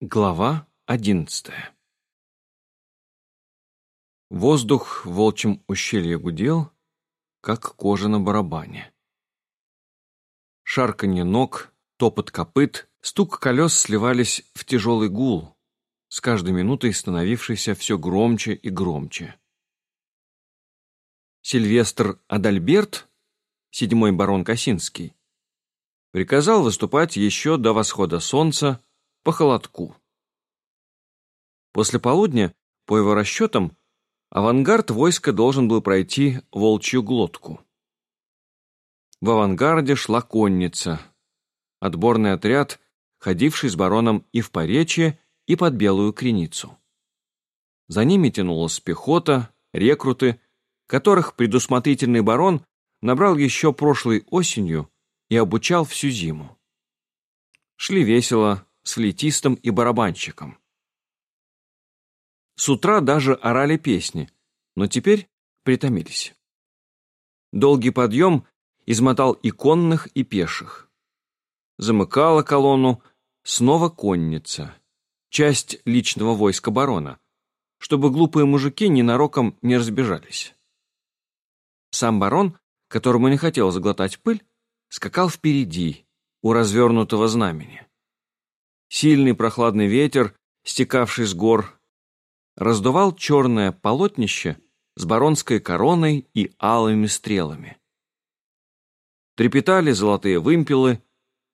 Глава одиннадцатая Воздух в волчьем ущелье гудел, как кожа на барабане. Шарканье ног, топот копыт, стук колес сливались в тяжелый гул, с каждой минутой становившийся все громче и громче. Сильвестр Адальберт, седьмой барон Косинский, приказал выступать еще до восхода солнца по холодку. После полудня, по его расчетам, авангард войска должен был пройти волчью глотку. В авангарде шла конница, отборный отряд, ходивший с бароном и в Поречье, и под Белую Креницу. За ними тянулась пехота, рекруты, которых предусмотрительный барон набрал еще прошлой осенью и обучал всю зиму. Шли весело, с флейтистом и барабанщиком. С утра даже орали песни, но теперь притомились. Долгий подъем измотал и конных, и пеших. Замыкала колонну снова конница, часть личного войска барона, чтобы глупые мужики ненароком не разбежались. Сам барон, которому не хотел заглотать пыль, скакал впереди, у развернутого знамени. Сильный прохладный ветер, стекавший с гор, раздувал черное полотнище с баронской короной и алыми стрелами. Трепетали золотые вымпелы,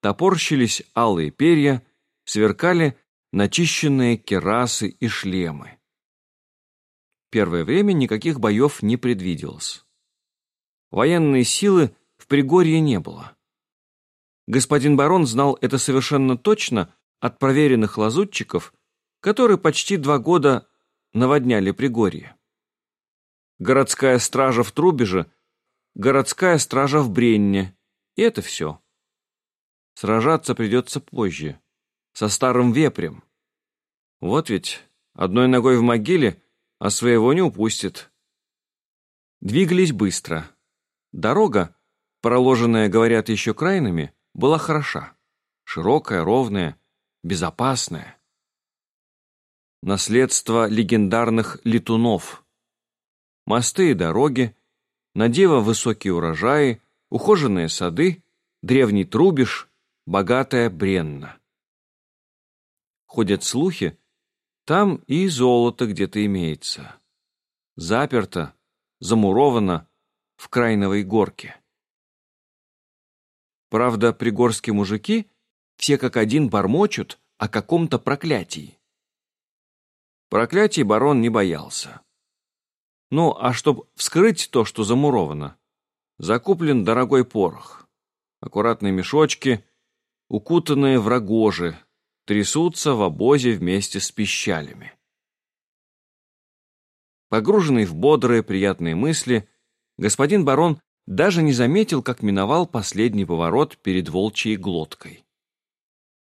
топорщились алые перья, сверкали начищенные керасы и шлемы. Первое время никаких боев не предвиделось. Военной силы в Пригорье не было. Господин барон знал это совершенно точно от проверенных лазутчиков, которые почти два года наводняли Пригорье. Городская стража в Трубеже, городская стража в Бренне, и это все. Сражаться придется позже, со старым вепрем. Вот ведь одной ногой в могиле, а своего не упустит. Двигались быстро. Дорога, проложенная, говорят, еще крайнами, была хороша. Широкая, ровная, безопасное. Наследство легендарных летунов. Мосты и дороги, надево высокие урожаи, ухоженные сады, древний трубеж, богатая бренна. Ходят слухи, там и золото где-то имеется. Заперто, замуровано в Крайновой горке. Правда, пригорские мужики все как один бормочут о каком-то проклятии. Проклятий барон не боялся. Ну, а чтоб вскрыть то, что замуровано, закуплен дорогой порох. Аккуратные мешочки, укутанные в рогожи, трясутся в обозе вместе с пищалями. Погруженный в бодрые, приятные мысли, господин барон даже не заметил, как миновал последний поворот перед волчьей глоткой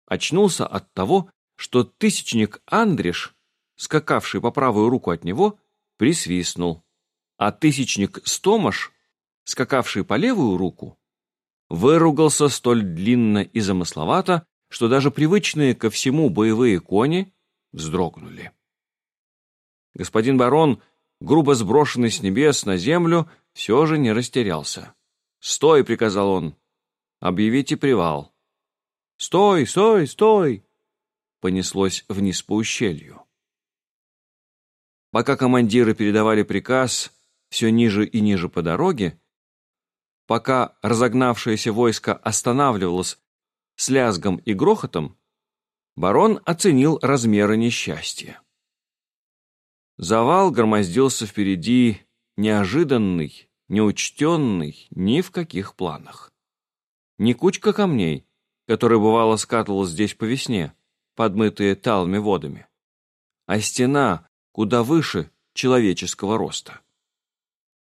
очнулся от того, что тысячник Андриш, скакавший по правую руку от него, присвистнул, а тысячник Стомаш, скакавший по левую руку, выругался столь длинно и замысловато, что даже привычные ко всему боевые кони вздрогнули. Господин барон, грубо сброшенный с небес на землю, все же не растерялся. «Стой!» — приказал он. «Объявите привал». «Стой, стой, стой!» понеслось вниз по ущелью. Пока командиры передавали приказ все ниже и ниже по дороге, пока разогнавшееся войско останавливалось с лязгом и грохотом, барон оценил размеры несчастья. Завал громоздился впереди неожиданный, неучтенный ни в каких планах. Не кучка камней, которая бывало скатывалась здесь по весне, подмытые талыми водами, а стена куда выше человеческого роста.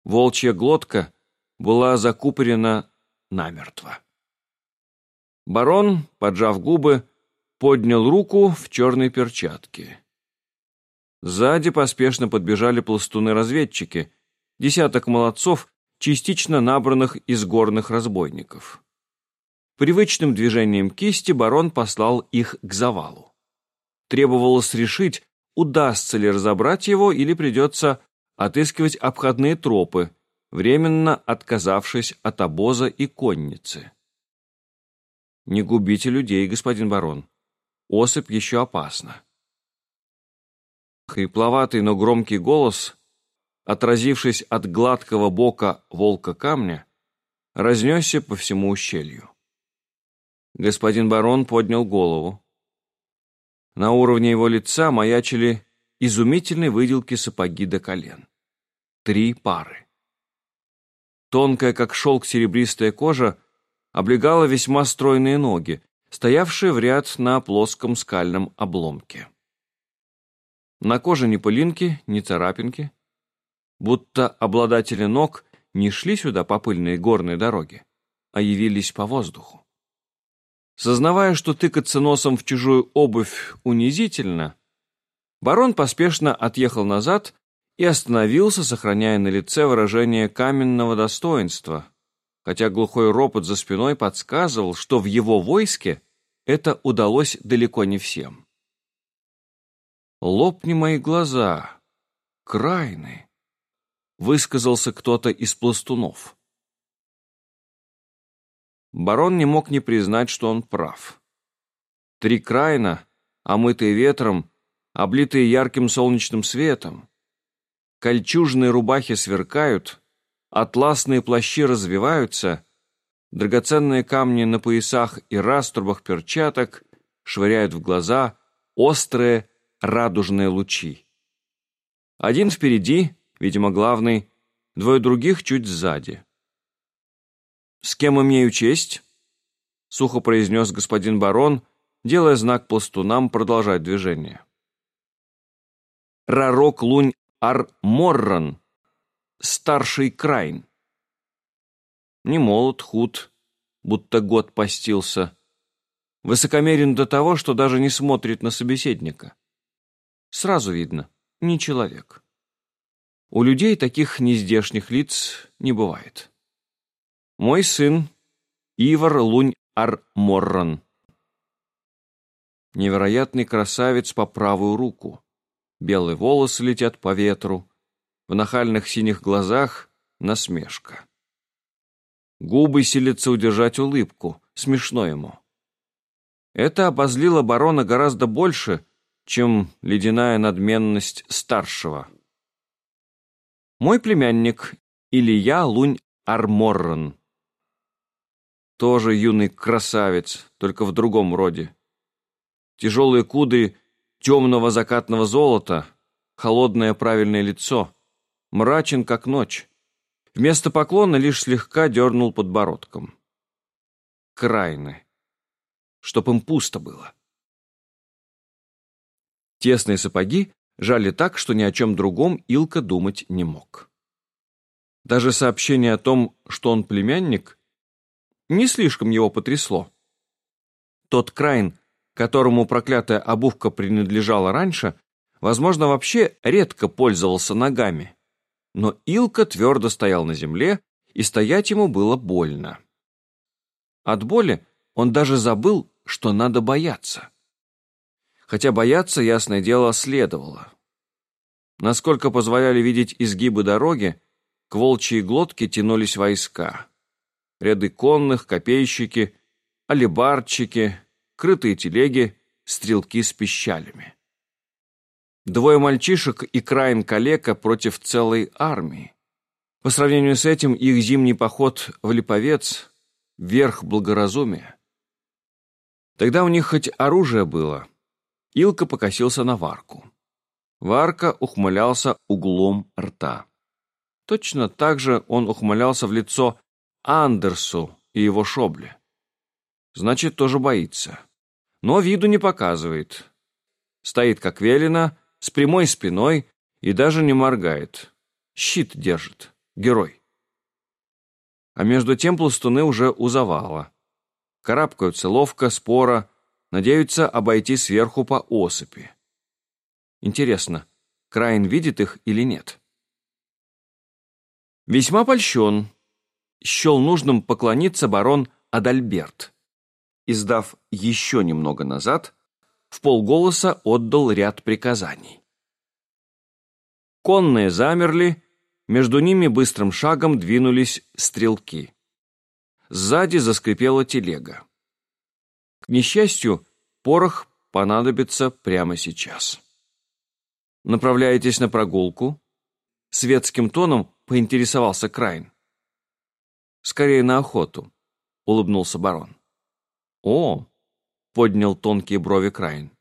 Волчья глотка была закупорена намертво. Барон, поджав губы, поднял руку в черной перчатке. Сзади поспешно подбежали пластуны-разведчики, десяток молодцов, частично набранных из горных разбойников. Привычным движением кисти барон послал их к завалу. требовалось решить, удастся ли разобрать его или придется отыскивать обходные тропы, временно отказавшись от обоза и конницы. Не губите людей, господин барон. Осыпь еще опасна. Хрипловатый, но громкий голос, отразившись от гладкого бока волка камня, разнесся по всему ущелью. Господин барон поднял голову. На уровне его лица маячили изумительные выделки сапоги до колен. Три пары. Тонкая, как шелк, серебристая кожа облегала весьма стройные ноги, стоявшие в ряд на плоском скальном обломке. На коже ни пылинки, ни царапинки, будто обладатели ног не шли сюда по пыльной горной дороге, а явились по воздуху. Сознавая, что тыкаться носом в чужую обувь унизительно, барон поспешно отъехал назад и остановился, сохраняя на лице выражение каменного достоинства, хотя глухой ропот за спиной подсказывал, что в его войске это удалось далеко не всем. «Лопни мои глаза, крайны», — высказался кто-то из пластунов. Барон не мог не признать, что он прав. Три крайна, омытые ветром, облитые ярким солнечным светом, кольчужные рубахи сверкают, атласные плащи развиваются, драгоценные камни на поясах и раструбах перчаток швыряют в глаза острые радужные лучи. Один впереди, видимо, главный, двое других чуть сзади. «С кем имею честь?» — сухо произнес господин барон, делая знак пластунам продолжать движение. «Рарок Лунь Ар Морран, старший Крайн. Не молод, худ, будто год постился. Высокомерен до того, что даже не смотрит на собеседника. Сразу видно, не человек. У людей таких нездешних лиц не бывает. Мой сын Ивар Лунь Ар Морран. Невероятный красавец по правую руку. Белые волосы летят по ветру, в нахальных синих глазах насмешка. Губы силятся удержать улыбку, смешно ему. Это обозлило барона гораздо больше, чем ледяная надменность старшего. Мой племянник Илья Лунь Арморрон. Тоже юный красавец, только в другом роде. Тяжелые куды темного закатного золота, холодное правильное лицо, мрачен, как ночь. Вместо поклона лишь слегка дернул подбородком. Крайны. Чтоб им пусто было. Тесные сапоги жали так, что ни о чем другом Илка думать не мог. Даже сообщение о том, что он племянник, не слишком его потрясло. Тот Крайн которому проклятая обувка принадлежала раньше, возможно, вообще редко пользовался ногами. Но Илка твердо стоял на земле, и стоять ему было больно. От боли он даже забыл, что надо бояться. Хотя бояться, ясное дело, следовало. Насколько позволяли видеть изгибы дороги, к волчьей глотке тянулись войска. Ряды конных, копейщики, алибарчики, крытые телеги, стрелки с пищалями. Двое мальчишек и краин калека против целой армии. По сравнению с этим их зимний поход в Липовец — верх благоразумия. Тогда у них хоть оружие было. Илка покосился на Варку. Варка ухмылялся углом рта. Точно так же он ухмылялся в лицо Андерсу и его шобле. Значит, тоже боится но виду не показывает. Стоит как велено, с прямой спиной и даже не моргает. Щит держит. Герой. А между тем пластуны уже у завала. Карабкаются ловко, споро, надеются обойти сверху по осыпи. Интересно, Краин видит их или нет? Весьма польщен. Счел нужным поклониться барон Адальберт. Издав еще немного назад, в полголоса отдал ряд приказаний. Конные замерли, между ними быстрым шагом двинулись стрелки. Сзади заскрипела телега. К несчастью, порох понадобится прямо сейчас. «Направляетесь на прогулку?» Светским тоном поинтересовался Крайн. «Скорее на охоту», — улыбнулся барон. «О!» — поднял тонкие брови Крайн.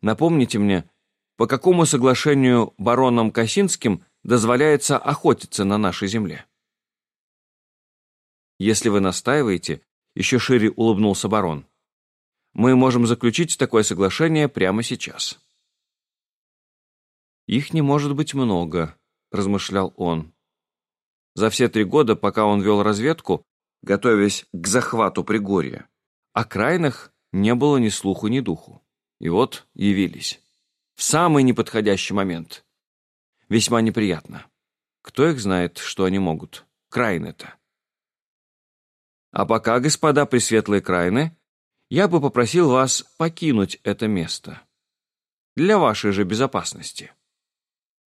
«Напомните мне, по какому соглашению бароном Косинским дозволяется охотиться на нашей земле?» «Если вы настаиваете», — еще шире улыбнулся барон, «мы можем заключить такое соглашение прямо сейчас». «Их не может быть много», — размышлял он. За все три года, пока он вел разведку, готовясь к захвату Пригорья, о крайнах не было ни слуху, ни духу. И вот явились. В самый неподходящий момент. Весьма неприятно. Кто их знает, что они могут? Крайны-то. А пока, господа пресветлые крайны, я бы попросил вас покинуть это место. Для вашей же безопасности.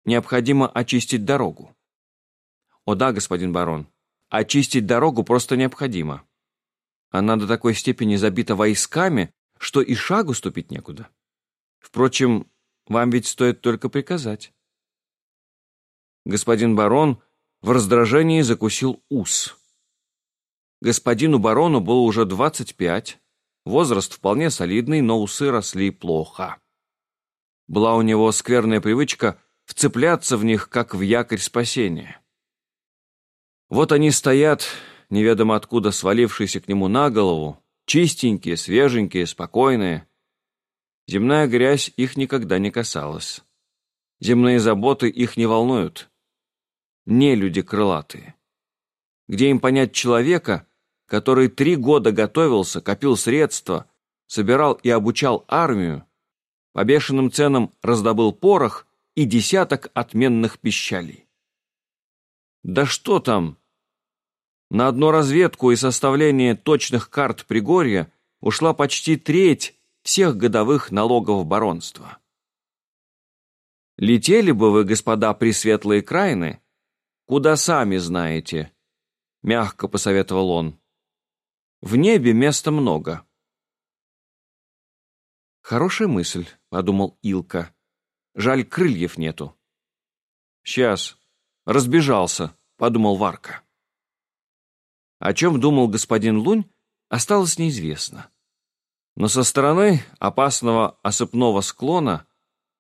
Необходимо очистить дорогу. О да, господин барон, очистить дорогу просто необходимо. Она до такой степени забита войсками, что и шагу ступить некуда. Впрочем, вам ведь стоит только приказать. Господин барон в раздражении закусил ус. Господину барону было уже двадцать пять, возраст вполне солидный, но усы росли плохо. Была у него скверная привычка вцепляться в них, как в якорь спасения. Вот они стоят, неведомо откуда свалившиеся к нему на голову, чистенькие, свеженькие, спокойные. Земная грязь их никогда не касалась. Земные заботы их не волнуют. Не люди крылатые. Где им понять человека, который три года готовился, копил средства, собирал и обучал армию, по бешеным ценам раздобыл порох и десяток отменных пищалей. Да что там? На одну разведку и составление точных карт Пригорья ушла почти треть всех годовых налогов баронства. Летели бы вы, господа пресветлые крайны, куда сами знаете, мягко посоветовал он. В небе места много. Хорошая мысль, подумал Илка. Жаль, крыльев нету. Сейчас, Разбежался, подумал Варка. О чем думал господин Лунь, осталось неизвестно. Но со стороны опасного осыпного склона,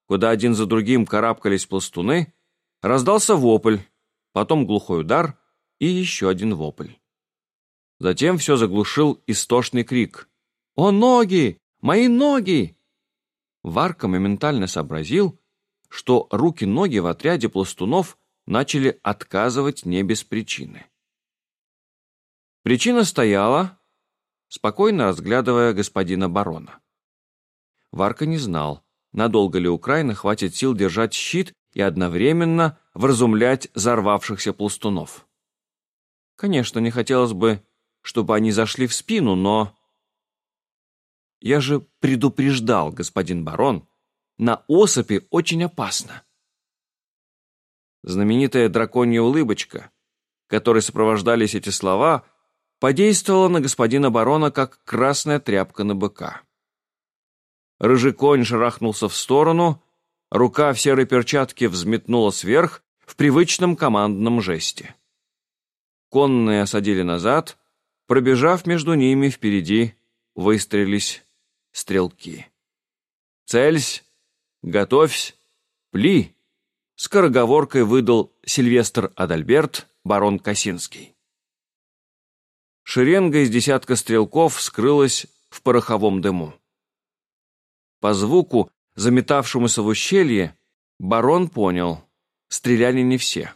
куда один за другим карабкались пластуны, раздался вопль, потом глухой удар и еще один вопль. Затем все заглушил истошный крик. «О, ноги! Мои ноги!» Варка моментально сообразил, что руки-ноги в отряде пластунов начали отказывать не без причины. Причина стояла, спокойно разглядывая господина барона. Варка не знал, надолго ли Украина хватит сил держать щит и одновременно вразумлять взорвавшихся пластунов. Конечно, не хотелось бы, чтобы они зашли в спину, но... Я же предупреждал, господин барон, на осыпи очень опасно знаменитая драконья улыбочка, которой сопровождались эти слова, подействовала на господина барона, как красная тряпка на быка. Рыжий конь шарахнулся в сторону, рука в серой перчатке взметнулась вверх в привычном командном жесте. Конные осадили назад, пробежав между ними впереди, выстрелились стрелки. «Цельсь! Готовься! Пли!» Скороговоркой выдал Сильвестр Адальберт, барон Косинский. Шеренга из десятка стрелков скрылась в пороховом дыму. По звуку, заметавшемуся в ущелье, барон понял, стреляли не все.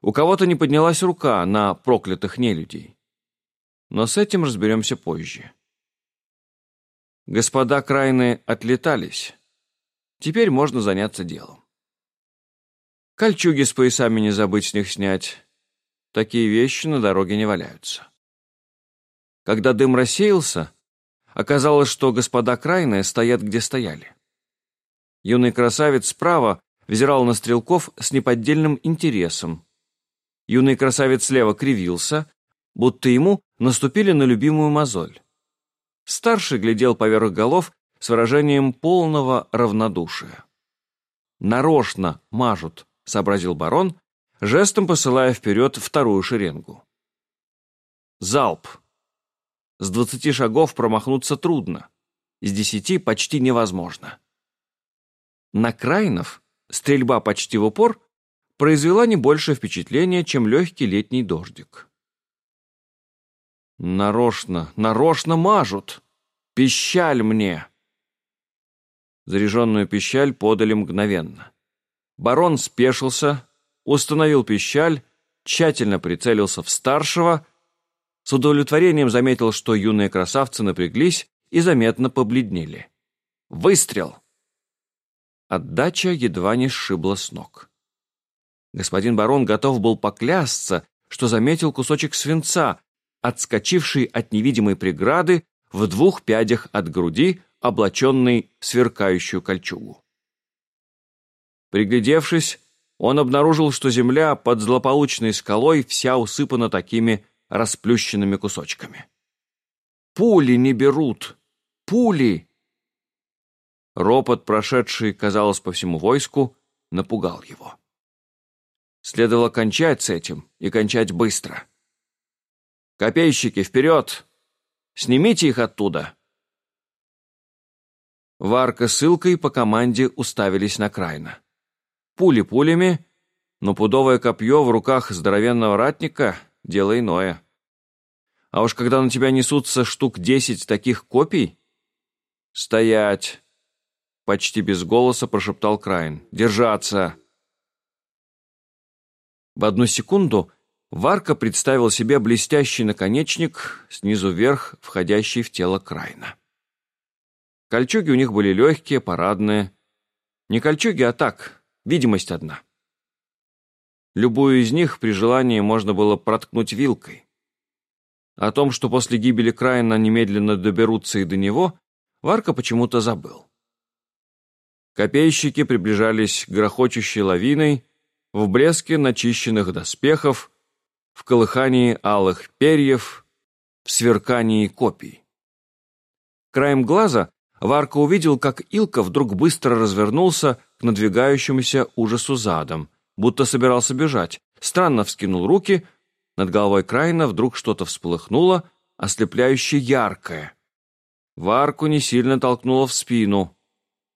У кого-то не поднялась рука на проклятых нелюдей. Но с этим разберемся позже. Господа крайны отлетались. Теперь можно заняться делом. Кольчуги с поясами не забыть с них снять. Такие вещи на дороге не валяются. Когда дым рассеялся, Оказалось, что господа Крайны стоят, где стояли. Юный красавец справа взирал на стрелков с неподдельным интересом. Юный красавец слева кривился, будто ему наступили на любимую мозоль. Старший глядел поверх голов с выражением полного равнодушия. «Нарочно мажут», — сообразил барон, жестом посылая вперед вторую шеренгу. Залп. С двадцати шагов промахнуться трудно, с десяти почти невозможно. На Крайнов стрельба почти в упор произвела не большее впечатление, чем легкий летний дождик. «Нарочно, нарочно мажут! Пищаль мне!» Заряженную пищаль подали мгновенно. Барон спешился, установил пищаль, тщательно прицелился в старшего, с удовлетворением заметил, что юные красавцы напряглись и заметно побледнели. Выстрел! Отдача едва не сшибла с ног. Господин барон готов был поклясться, что заметил кусочек свинца, отскочивший от невидимой преграды в двух пядях от груди, облаченный в сверкающую кольчугу. Приглядевшись, он обнаружил, что земля под злополучной скалой вся усыпана такими расплющенными кусочками. «Пули не берут! Пули!» Ропот, прошедший, казалось, по всему войску, напугал его. Следовало кончать с этим и кончать быстро. «Копейщики, вперед! Снимите их оттуда!» Варка с Илкой по команде уставились на Крайна. Пули пулями, но пудовое копье в руках здоровенного ратника — дело иное. А уж когда на тебя несутся штук десять таких копий... «Стоять!» — почти без голоса прошептал Крайн. «Держаться!» В одну секунду Варка представил себе блестящий наконечник, снизу вверх, входящий в тело Крайна. Кольчуги у них были легкие, парадные. Не кольчуги, а так, Видимость одна. Любую из них при желании можно было проткнуть вилкой. О том, что после гибели Крайна немедленно доберутся и до него, Варка почему-то забыл. Копейщики приближались грохочущей лавиной, в блеске начищенных доспехов, в колыхании алых перьев, в сверкании копий. Краем глаза Варка увидел, как Илка вдруг быстро развернулся к надвигающемуся ужасу задом, будто собирался бежать, странно вскинул руки, над головой Крайна вдруг что-то всполыхнуло, ослепляюще яркое. Варку не сильно толкнуло в спину.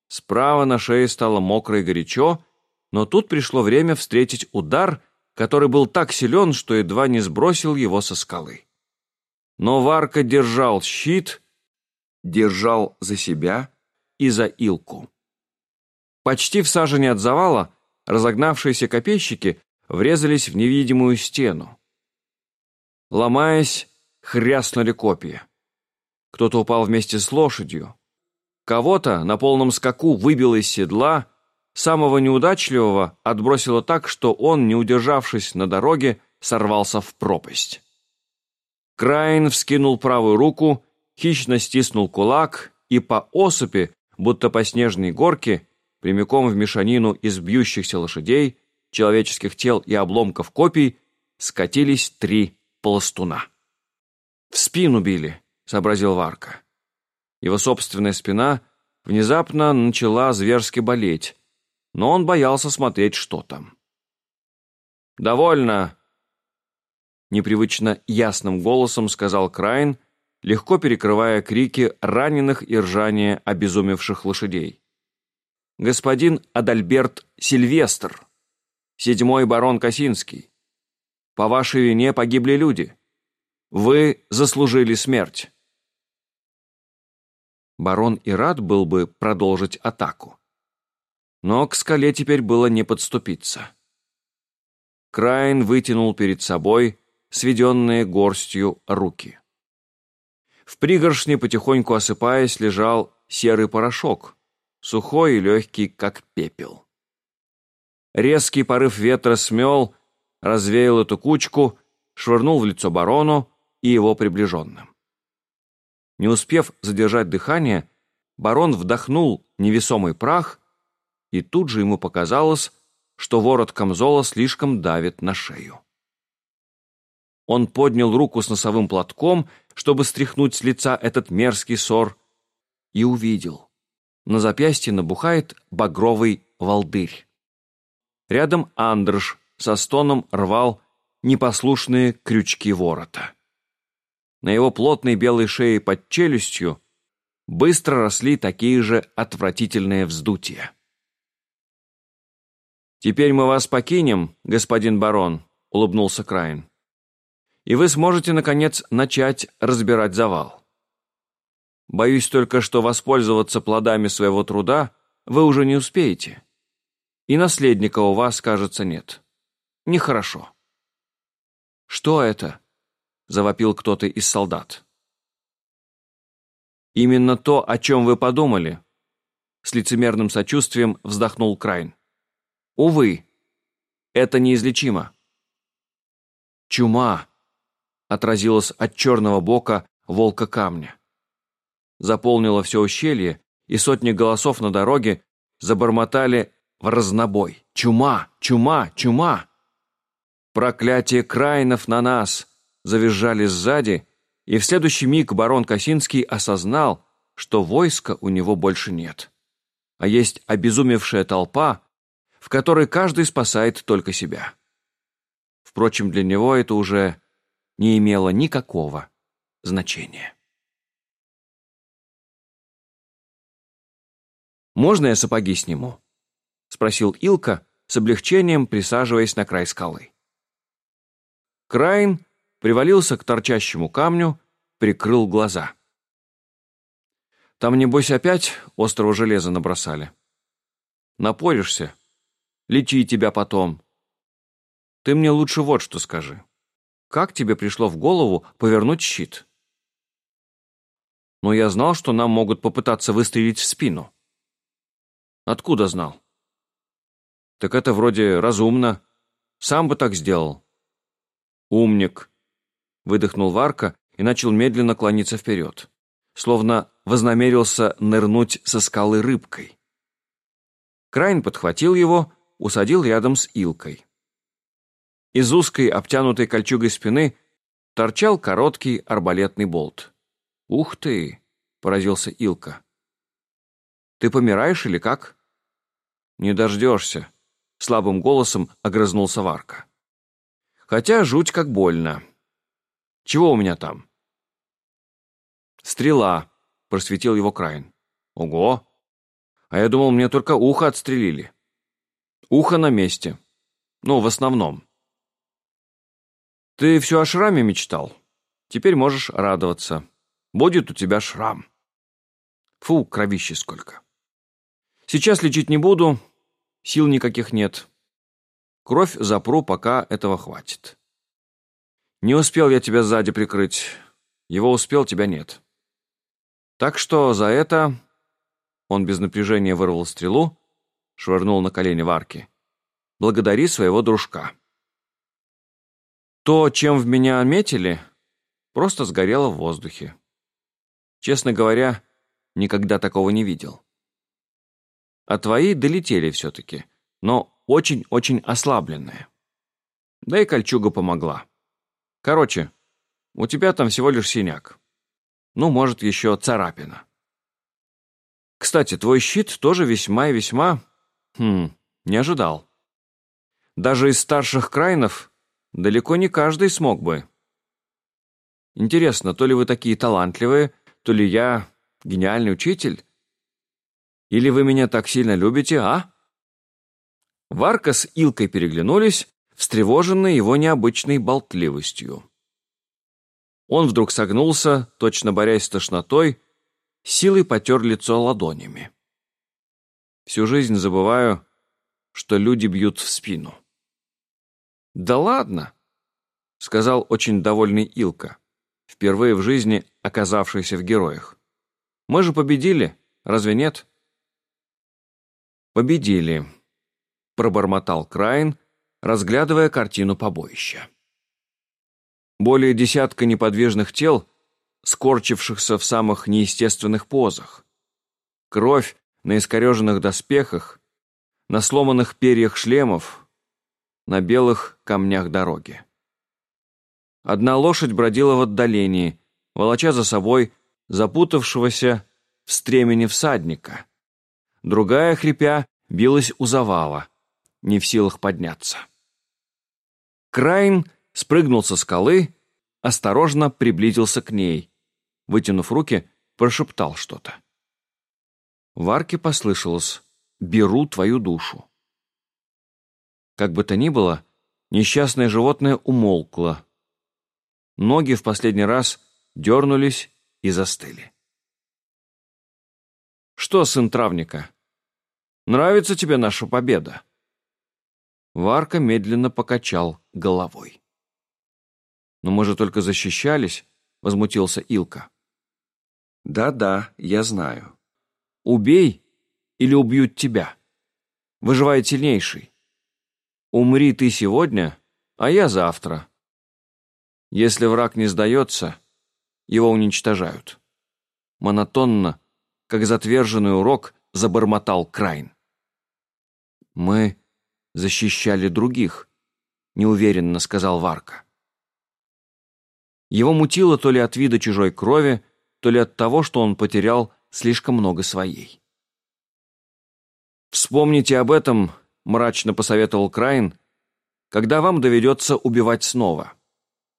Справа на шее стало мокро и горячо, но тут пришло время встретить удар, который был так силен, что едва не сбросил его со скалы. Но Варка держал щит, держал за себя и за Илку. Почти в сажене от завала разогнавшиеся копейщики врезались в невидимую стену. Ломаясь, хряснули копья. Кто-то упал вместе с лошадью. Кого-то на полном скаку выбило из седла, самого неудачливого отбросило так, что он, не удержавшись на дороге, сорвался в пропасть. Краин вскинул правую руку, хищно стиснул кулак, и по осыпи, будто по снежной горке, прямиком в мешанину из бьющихся лошадей, человеческих тел и обломков копий, скатились три пластуна. «В спину били», — сообразил Варка. Его собственная спина внезапно начала зверски болеть, но он боялся смотреть, что там. «Довольно!» Непривычно ясным голосом сказал Крайн, легко перекрывая крики раненых и ржание обезумевших лошадей господин Адальберт Сильвестр, седьмой барон Косинский. По вашей вине погибли люди. Вы заслужили смерть. Барон и рад был бы продолжить атаку. Но к скале теперь было не подступиться. Крайн вытянул перед собой сведенные горстью руки. В пригоршне, потихоньку осыпаясь, лежал серый порошок, сухой и легкий, как пепел. Резкий порыв ветра смел, развеял эту кучку, швырнул в лицо барону и его приближенным. Не успев задержать дыхание, барон вдохнул невесомый прах, и тут же ему показалось, что ворот камзола слишком давит на шею. Он поднял руку с носовым платком, чтобы стряхнуть с лица этот мерзкий ссор, и увидел. На запястье набухает багровый волдырь. Рядом Андрш со стоном рвал непослушные крючки ворота. На его плотной белой шее под челюстью быстро росли такие же отвратительные вздутия. «Теперь мы вас покинем, господин барон», — улыбнулся Крайн. «И вы сможете, наконец, начать разбирать завал. Боюсь только, что воспользоваться плодами своего труда вы уже не успеете. И наследника у вас, кажется, нет. Нехорошо». «Что это?» — завопил кто-то из солдат. «Именно то, о чем вы подумали», — с лицемерным сочувствием вздохнул Крайн. «Увы, это неизлечимо». «Чума!» — отразилась от черного бока волка камня. Заполнила все ущелье, и сотни голосов на дороге забормотали в разнобой. «Чума! Чума! Чума!» «Проклятие Крайнов на нас!» завизжали сзади, и в следующий миг барон Косинский осознал, что войска у него больше нет. А есть обезумевшая толпа, в которой каждый спасает только себя. Впрочем, для него это уже не имело никакого значения. «Можно я сапоги сниму?» — спросил Илка с облегчением, присаживаясь на край скалы. Крайн привалился к торчащему камню, прикрыл глаза. Там, небось, опять острого железа набросали. Напоришься, лети тебя потом. Ты мне лучше вот что скажи. Как тебе пришло в голову повернуть щит? Но я знал, что нам могут попытаться выстрелить в спину. Откуда знал? Так это вроде разумно. Сам бы так сделал. Умник выдохнул Варка и начал медленно клониться вперед, словно вознамерился нырнуть со скалы рыбкой. Крайн подхватил его, усадил рядом с Илкой. Из узкой, обтянутой кольчугой спины торчал короткий арбалетный болт. «Ух ты!» — поразился Илка. «Ты помираешь или как?» «Не дождешься», — слабым голосом огрызнулся Варка. «Хотя жуть как больно. Чего у меня там?» «Стрела», — просветил его Крайн. «Ого! А я думал, мне только ухо отстрелили». «Ухо на месте. Ну, в основном». «Ты все о шраме мечтал? Теперь можешь радоваться. Будет у тебя шрам». Фу, кровище сколько. Сейчас лечить не буду, сил никаких нет. Кровь запру, пока этого хватит. Не успел я тебя сзади прикрыть. Его успел, тебя нет. Так что за это...» Он без напряжения вырвал стрелу, швырнул на колени Варки. «Благодари своего дружка». То, чем в меня метили, просто сгорело в воздухе. Честно говоря, никогда такого не видел. А твои долетели все-таки, но очень-очень ослабленные. Да и кольчуга помогла. Короче, у тебя там всего лишь синяк. Ну, может, еще царапина. Кстати, твой щит тоже весьма и весьма... Хм, не ожидал. Даже из старших крайнов далеко не каждый смог бы. Интересно, то ли вы такие талантливые, то ли я гениальный учитель? Или вы меня так сильно любите, а? Варка с Илкой переглянулись, встревоженный его необычной болтливостью. Он вдруг согнулся, точно борясь с тошнотой, силой потер лицо ладонями. Всю жизнь забываю, что люди бьют в спину. «Да ладно!» — сказал очень довольный Илка, впервые в жизни оказавшийся в героях. «Мы же победили, разве нет?» «Победили», — пробормотал Крайн, разглядывая картину побоища. Более десятка неподвижных тел скорчившихся в самых неестественных позах. Кровь на искореженных доспехах, на сломанных перьях шлемов, на белых камнях дороги. Одна лошадь бродила в отдалении, волоча за собой запутавшегося в стремени всадника. Другая, хрипя, билась у завала, не в силах подняться. Крайн спрыгнул со скалы, осторожно приблизился к ней, вытянув руки, прошептал что-то. В арке послышалось «Беру твою душу». Как бы то ни было, несчастное животное умолкло. Ноги в последний раз дернулись и застыли. «Что, сын травника, нравится тебе наша победа?» Варка медленно покачал головой. «Но мы же только защищались», — возмутился Илка. «Да-да, я знаю. Убей или убьют тебя. Выживает сильнейший. Умри ты сегодня, а я завтра. Если враг не сдается, его уничтожают». Монотонно, как затверженный урок, забормотал Крайн. «Мы защищали других», — неуверенно сказал Варка. Его мутило то ли от вида чужой крови, то ли от того, что он потерял слишком много своей. «Вспомните об этом», — мрачно посоветовал Крайн, «когда вам доведется убивать снова.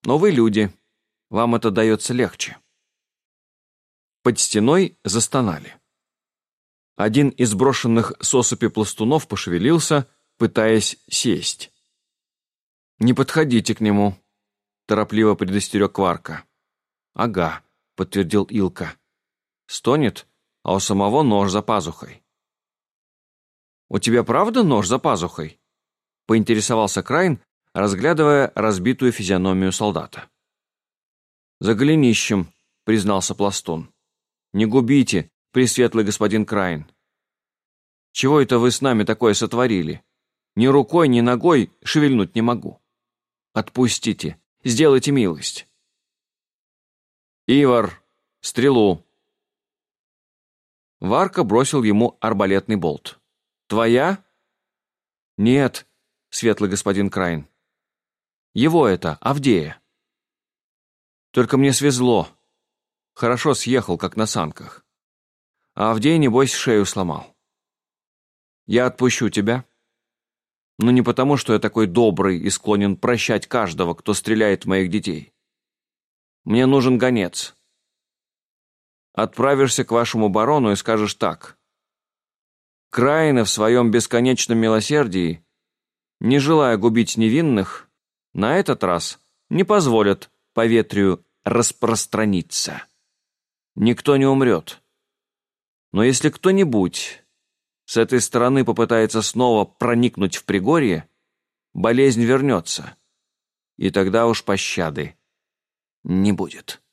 Но вы люди, вам это дается легче». Под стеной застонали. Один из брошенных с осыпи пластунов пошевелился, пытаясь сесть. «Не подходите к нему», — торопливо предостерег Кварка. «Ага», — подтвердил Илка. «Стонет, а у самого нож за пазухой». «У тебя правда нож за пазухой?» — поинтересовался Крайн, разглядывая разбитую физиономию солдата. «За голенищем», — признался Пластун. «Не губите, пресветлый господин Крайн. Чего это вы с нами такое сотворили? Ни рукой, ни ногой шевельнуть не могу. Отпустите, сделайте милость. Ивар, стрелу. Варка бросил ему арбалетный болт. Твоя? Нет, светлый господин Крайн. Его это, Авдея. Только мне свезло. Хорошо съехал, как на санках а Авдей, небось, шею сломал. Я отпущу тебя. Но не потому, что я такой добрый и склонен прощать каждого, кто стреляет в моих детей. Мне нужен гонец. Отправишься к вашему барону и скажешь так. Краины в своем бесконечном милосердии, не желая губить невинных, на этот раз не позволят поветрию распространиться. Никто не умрет. Но если кто-нибудь с этой стороны попытается снова проникнуть в Пригорье, болезнь вернется, и тогда уж пощады не будет.